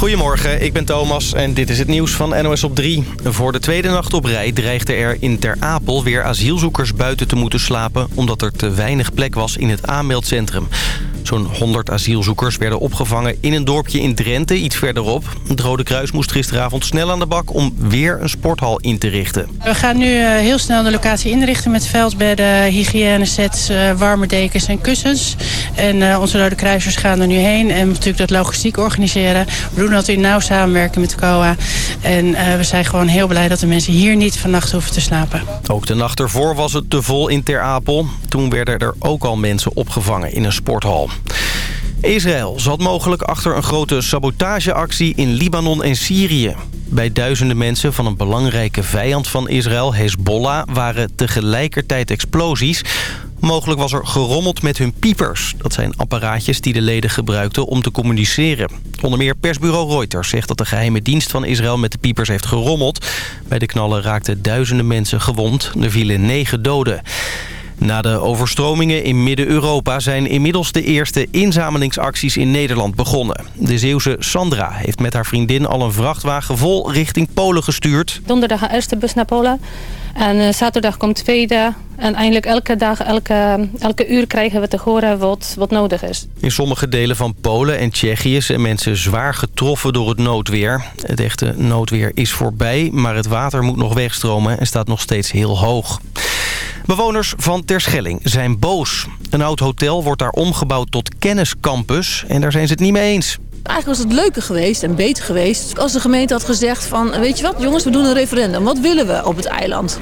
Goedemorgen, ik ben Thomas en dit is het nieuws van NOS op 3. Voor de tweede nacht op rij dreigden er in Ter Apel weer asielzoekers buiten te moeten slapen... omdat er te weinig plek was in het aanmeldcentrum. Zo'n 100 asielzoekers werden opgevangen in een dorpje in Drenthe, iets verderop. Het Rode Kruis moest gisteravond snel aan de bak om weer een sporthal in te richten. We gaan nu eh, heel snel de locatie inrichten met veldbedden, hygiënesets, eh, warme dekens en kussens. En uh, onze Rode Kruisers gaan er nu heen en natuurlijk dat logistiek organiseren. We doen dat in nauw samenwerken met COA. En we zijn gewoon heel blij dat de mensen hier niet vannacht hoeven te slapen. Ook de nacht ervoor was het te vol in Ter Apel. Toen werden er ook al mensen opgevangen in een sporthal. Israël zat mogelijk achter een grote sabotageactie in Libanon en Syrië. Bij duizenden mensen van een belangrijke vijand van Israël, Hezbollah... waren tegelijkertijd explosies. Mogelijk was er gerommeld met hun piepers. Dat zijn apparaatjes die de leden gebruikten om te communiceren. Onder meer persbureau Reuters zegt dat de geheime dienst van Israël met de piepers heeft gerommeld. Bij de knallen raakten duizenden mensen gewond. Er vielen negen doden. Na de overstromingen in Midden-Europa zijn inmiddels de eerste inzamelingsacties in Nederland begonnen. De Zeeuwse Sandra heeft met haar vriendin al een vrachtwagen vol richting Polen gestuurd. Donderdag een eerste bus naar Polen. En eh, zaterdag komt tweede. En eindelijk elke dag, elke, elke uur krijgen we te horen wat, wat nodig is. In sommige delen van Polen en Tsjechië zijn mensen zwaar getroffen door het noodweer. Het echte noodweer is voorbij, maar het water moet nog wegstromen en staat nog steeds heel hoog. Bewoners van Terschelling zijn boos. Een oud hotel wordt daar omgebouwd tot kenniscampus en daar zijn ze het niet mee eens. Eigenlijk was het leuker geweest en beter geweest als de gemeente had gezegd van... weet je wat, jongens, we doen een referendum. Wat willen we op het eiland?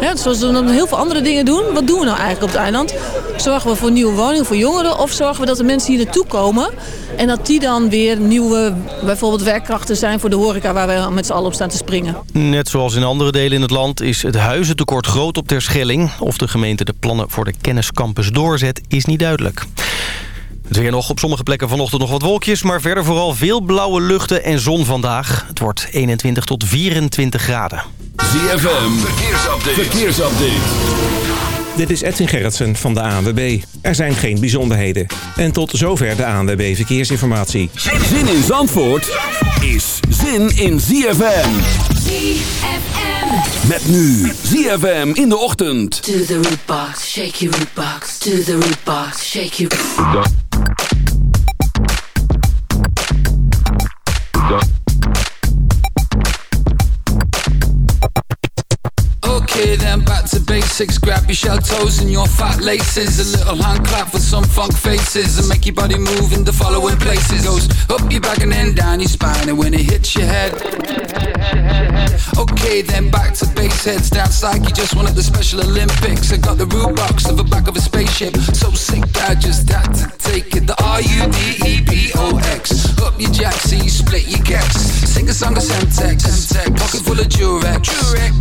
Ja, zoals we dan heel veel andere dingen doen. Wat doen we nou eigenlijk op het eiland? Zorgen we voor nieuwe woningen voor jongeren? Of zorgen we dat de mensen hier naartoe komen... en dat die dan weer nieuwe, bijvoorbeeld werkkrachten zijn voor de horeca... waar we met z'n allen op staan te springen? Net zoals in andere delen in het land is het huizentekort groot op Terschelling. Of de gemeente de plannen voor de kenniscampus doorzet, is niet duidelijk. Het weer nog op sommige plekken vanochtend nog wat wolkjes... maar verder vooral veel blauwe luchten en zon vandaag. Het wordt 21 tot 24 graden. ZFM, verkeersupdate. verkeersupdate. Dit is Edwin Gerritsen van de ANWB. Er zijn geen bijzonderheden. En tot zover de ANWB Verkeersinformatie. Zin in Zandvoort is zin in ZFM. ZFM. Met nu ZFM in de ochtend. To the root box, shake your root box. To the root box, shake your... Okay basics. Grab your shell toes and your fat laces. A little hand clap for some funk faces. And make your body move in the following places. Goes up your back and then down your spine. And when it hits your head. Okay then, back to base heads. Down psych, you just wanted the Special Olympics. I got the Rudebox of the back of a spaceship. So sick, I just had to take it. The R-U-D-E-B-O-X. Up your jack, so you split your gex. Sing a song of Semtex. Pocket full of Durex.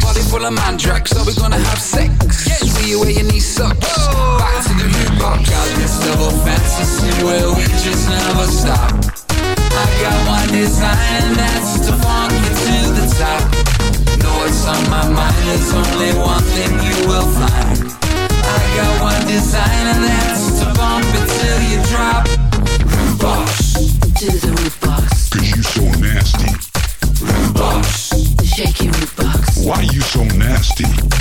Body full of Mandrax. So we gonna have sex. See you where your knees suck. Oh. Back to the Rudebox. Got this double fantasy where we just never stop. I got one design and that's to funk you to the top. Know what's on my mind, there's only one thing you will find. I got one design and that's to bump it till you drop. Rudebox. To the Rudebox. Cause you so nasty. Rudebox. Shake your Rudebox. Why you so nasty?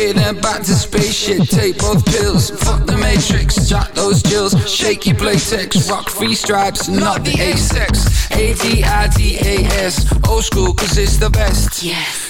Okay, then back to spaceship. Take both pills. Fuck the matrix. Jack those jills. Shaky playtex. Rock free stripes, not the A-sex. A-D-I-D-A-S. Old school, cause it's the best. Yes.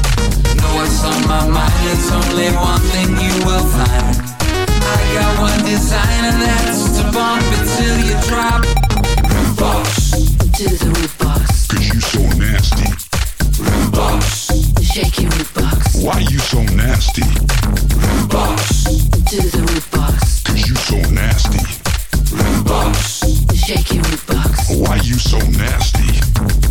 What's on my mind, there's only one thing you will find. I got one design and that's to bump it till you drop. Rudebox. To the Rudebox. Cause you so nasty. Box. Shake your Rudebox. Why you so nasty? Box to the Rudebox. Cause you so nasty. Box. Shake your root box. Why you so nasty?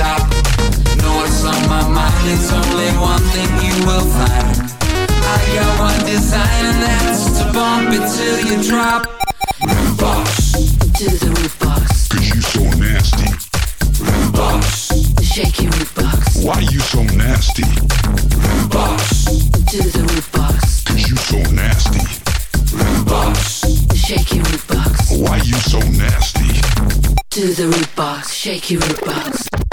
to the top. Know what's on my mind, it's only one thing you will find. I got one design and that's to bump it till you drop. Rudebox To the Rudebox. Cause you so nasty. box, Shake your Rudebox. Why you so nasty? box, To the Rudebox. Cause you so nasty. box, Shake your Rudebox. Why you so nasty? To the Rudebox. Shake your Rudebox.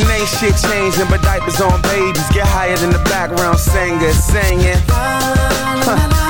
And ain't shit changing, but diapers on babies get higher than the background singer singing. Huh.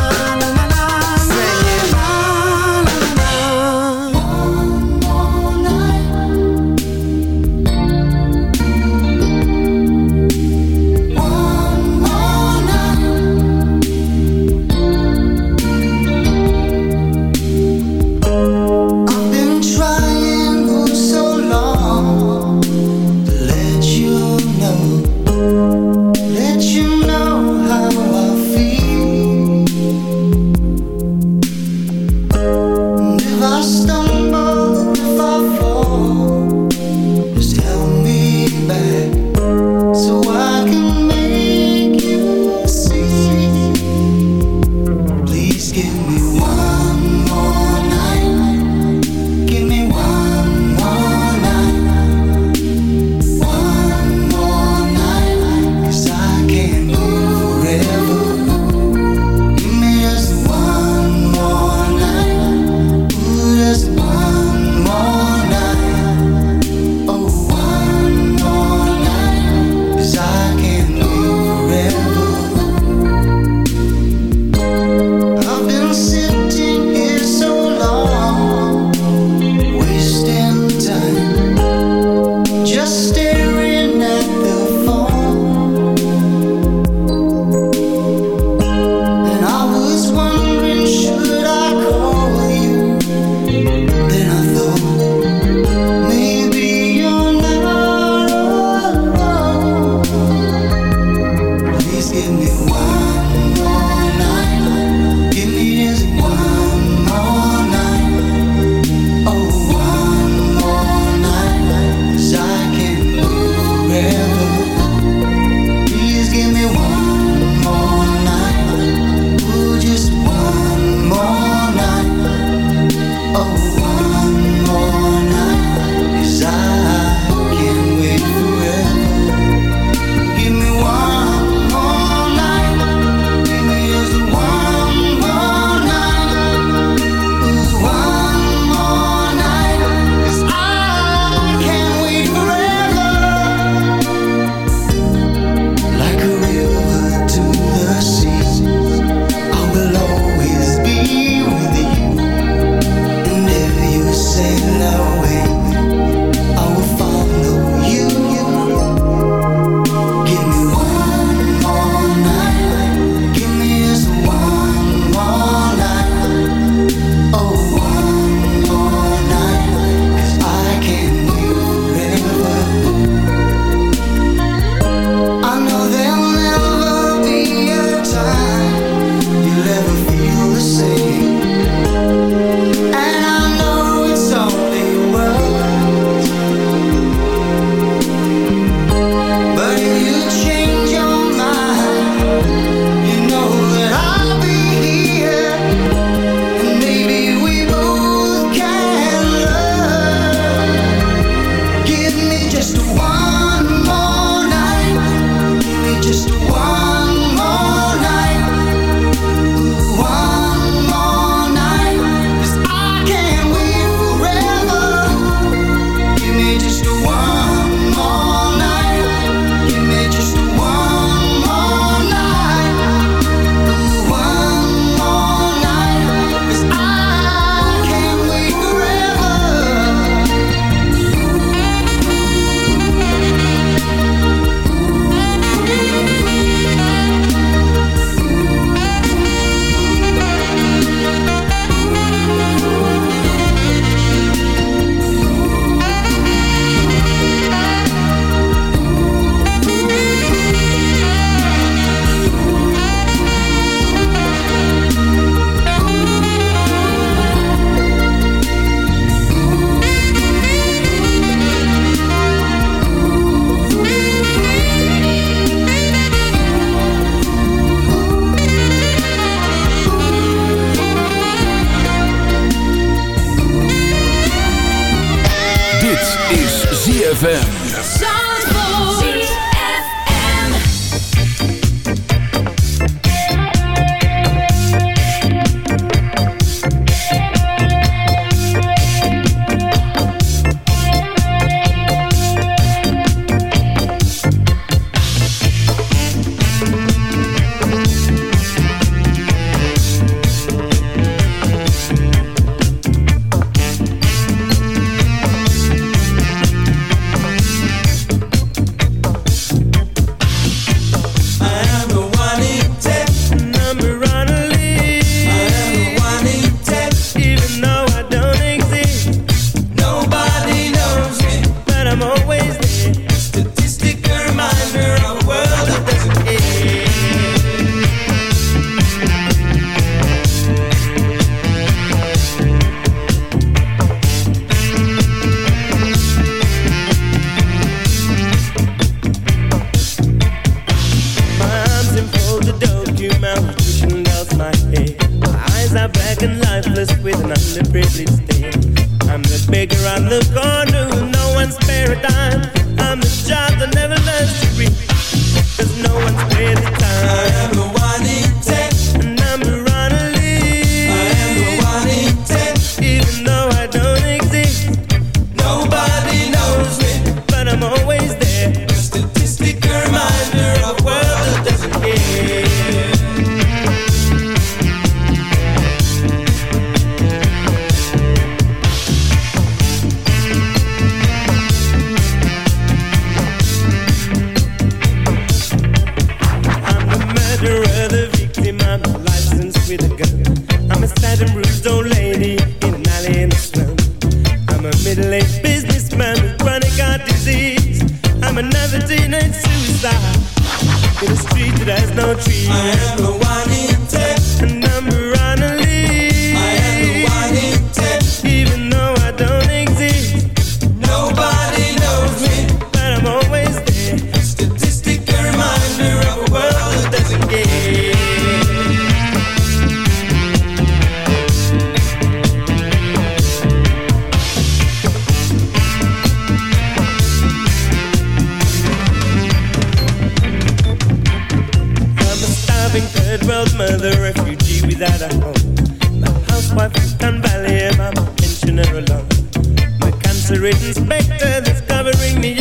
Me.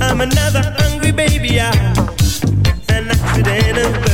I'm another hungry baby, yeah. An accidental.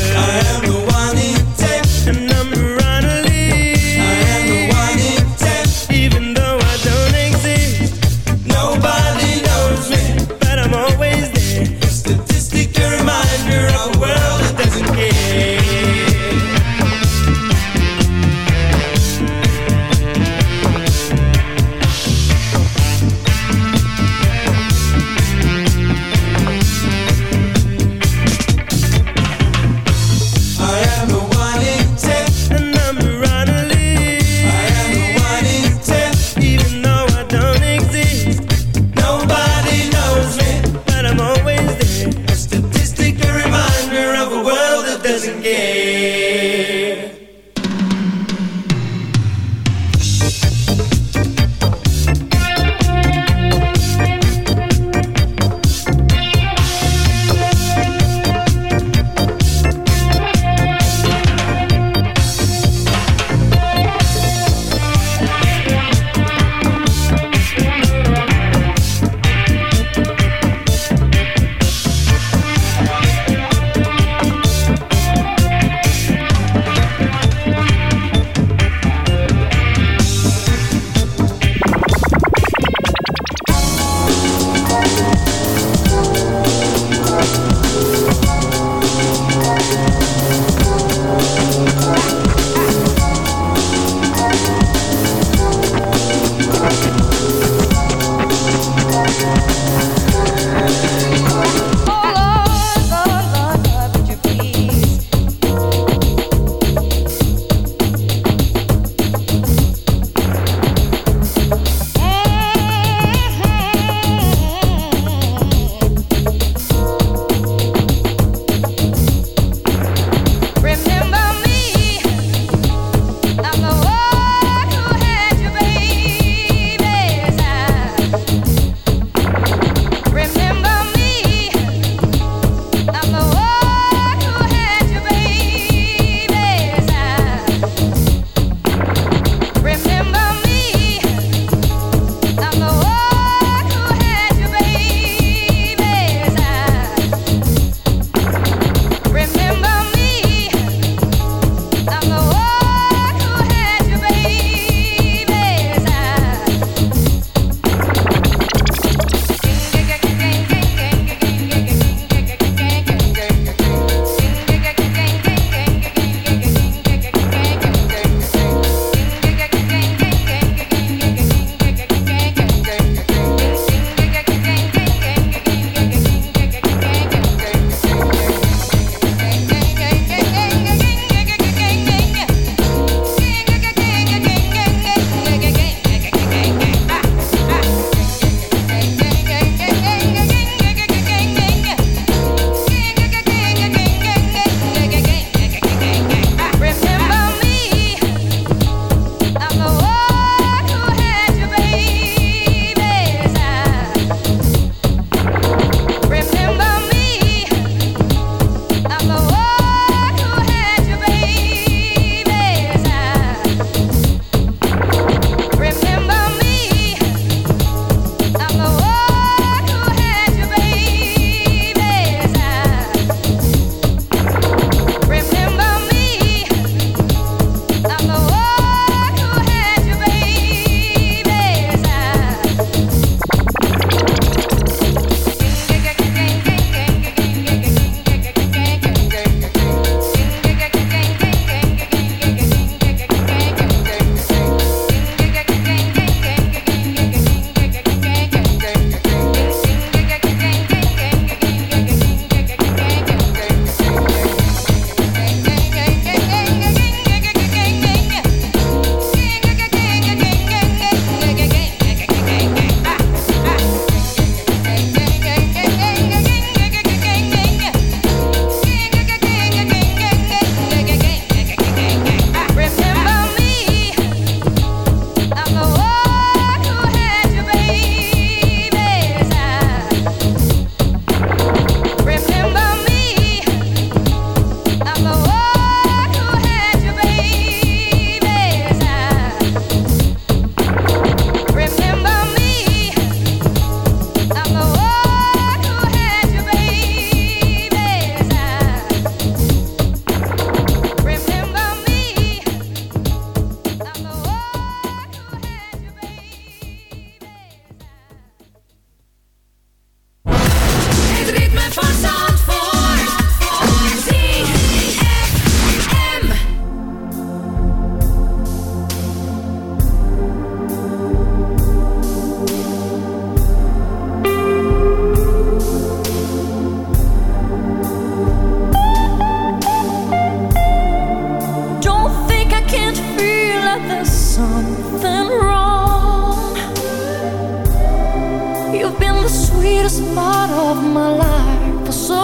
this part of my life for so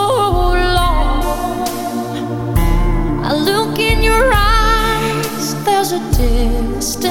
long. I look in your eyes, there's a distance.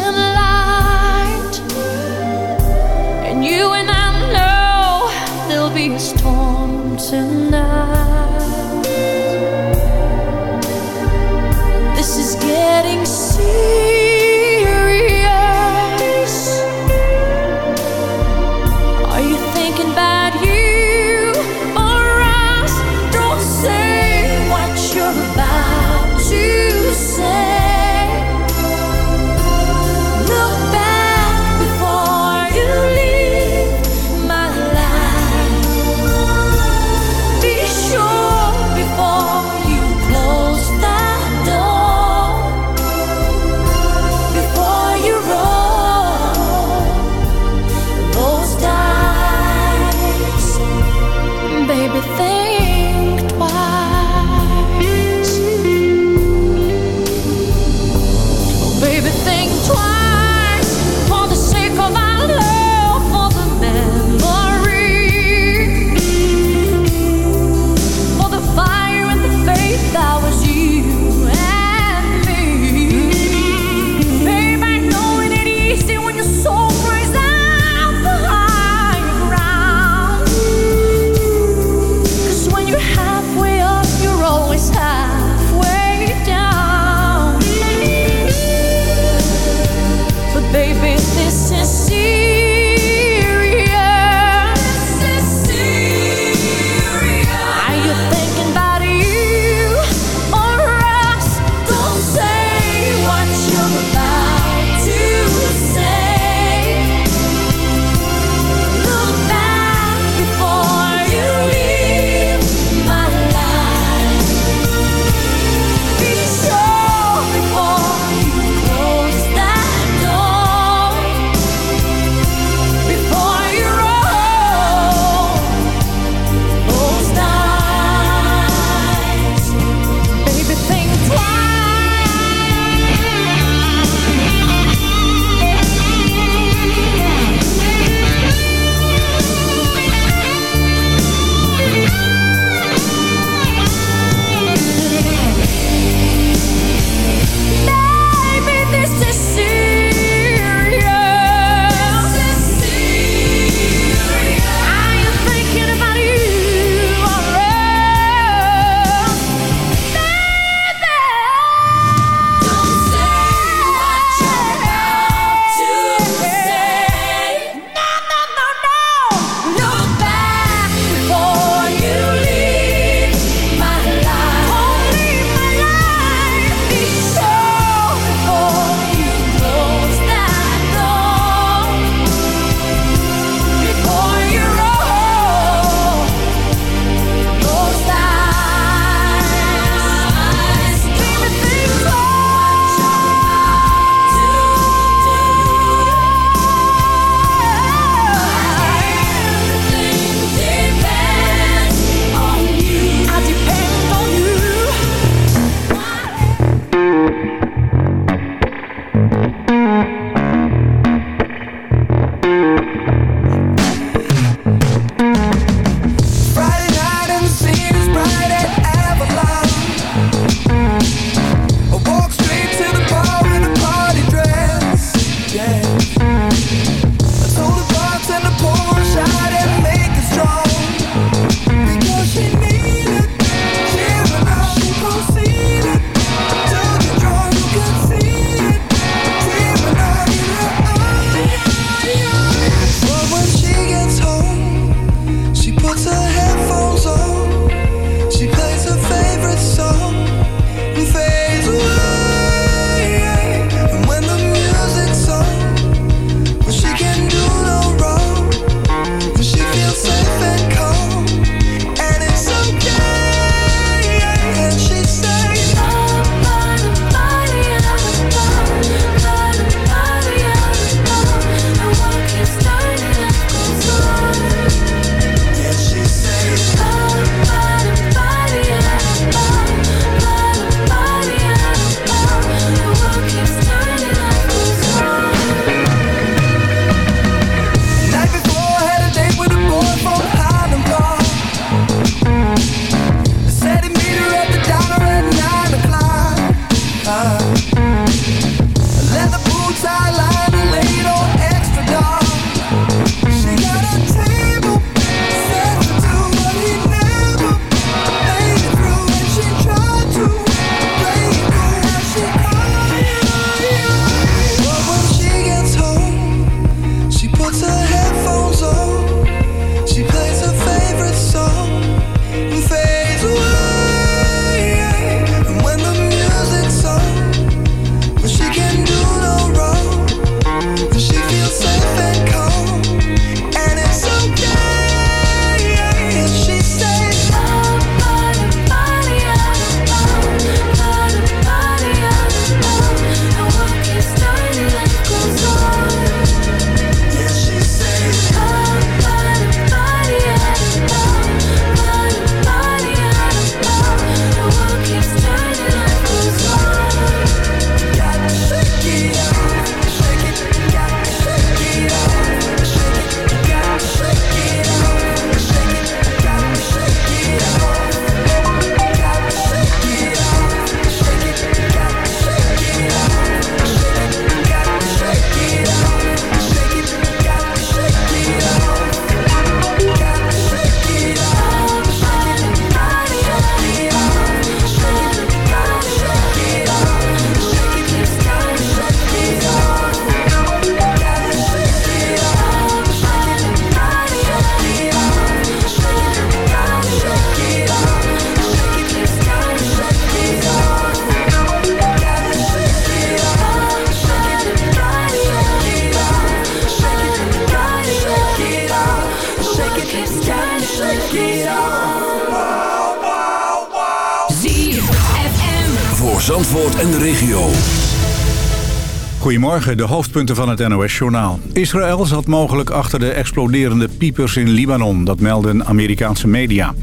De hoofdpunten van het NOS-journaal. Israël zat mogelijk achter de exploderende piepers in Libanon. Dat melden Amerikaanse media.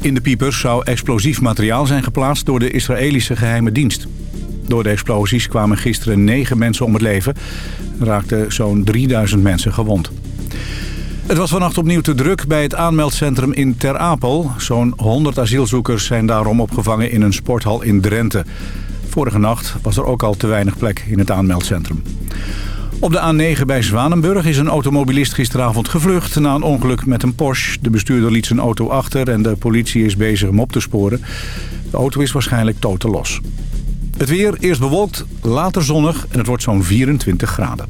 In de piepers zou explosief materiaal zijn geplaatst door de Israëlische geheime dienst. Door de explosies kwamen gisteren negen mensen om het leven. Raakten zo'n 3000 mensen gewond. Het was vannacht opnieuw te druk bij het aanmeldcentrum in Ter Apel. Zo'n 100 asielzoekers zijn daarom opgevangen in een sporthal in Drenthe. Vorige nacht was er ook al te weinig plek in het aanmeldcentrum. Op de A9 bij Zwanenburg is een automobilist gisteravond gevlucht... na een ongeluk met een Porsche. De bestuurder liet zijn auto achter en de politie is bezig hem op te sporen. De auto is waarschijnlijk totaal los. Het weer eerst bewolkt, later zonnig en het wordt zo'n 24 graden.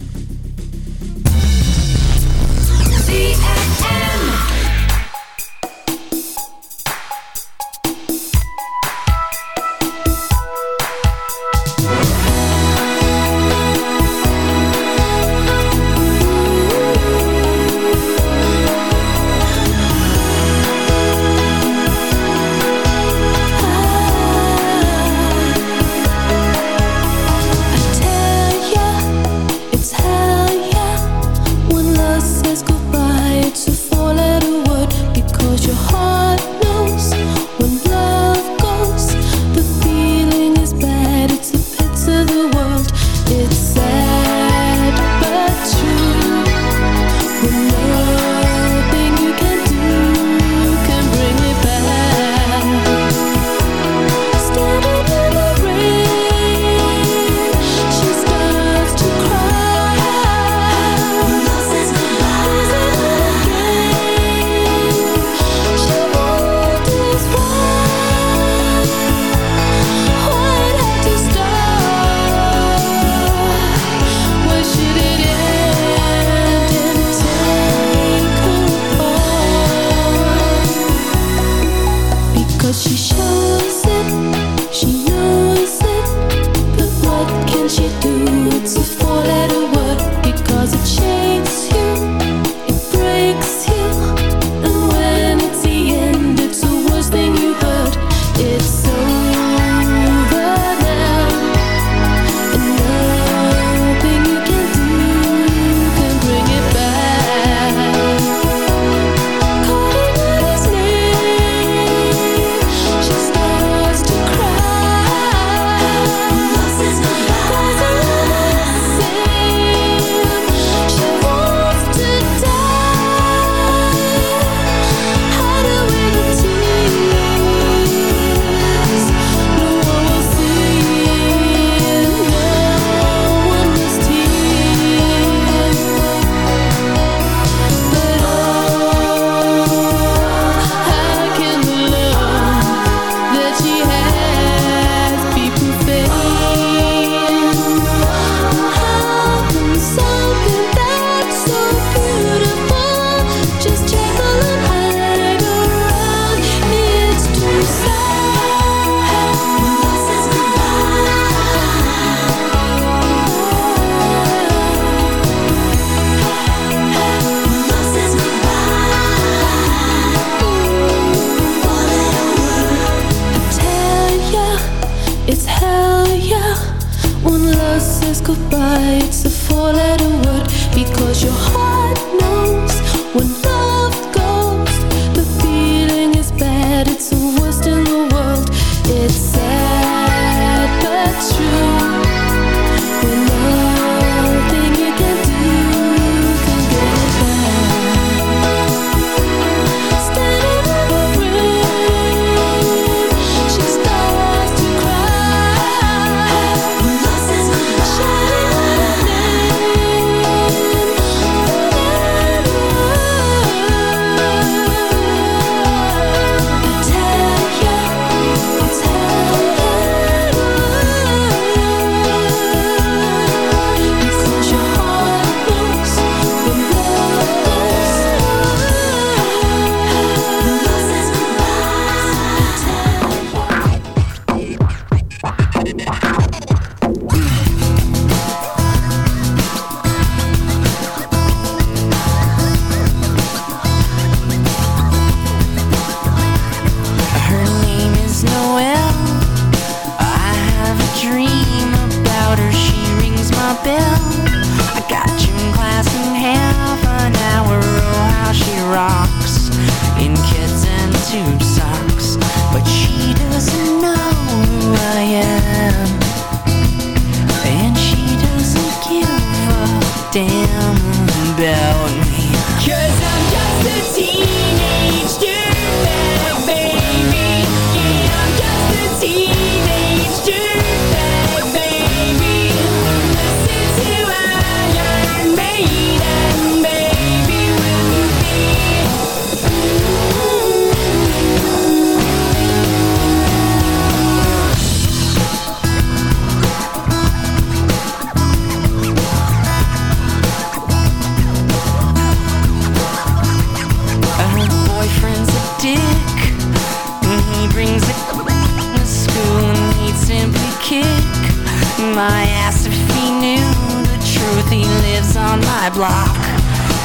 block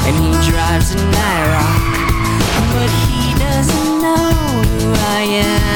And he drives an IROC But he doesn't know who I am.